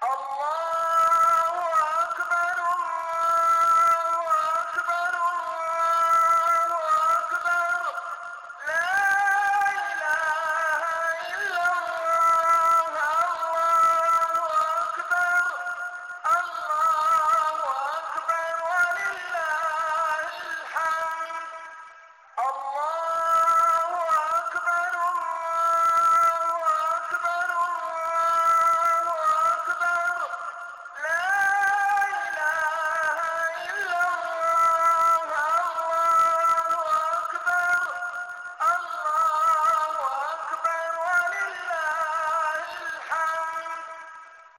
Allah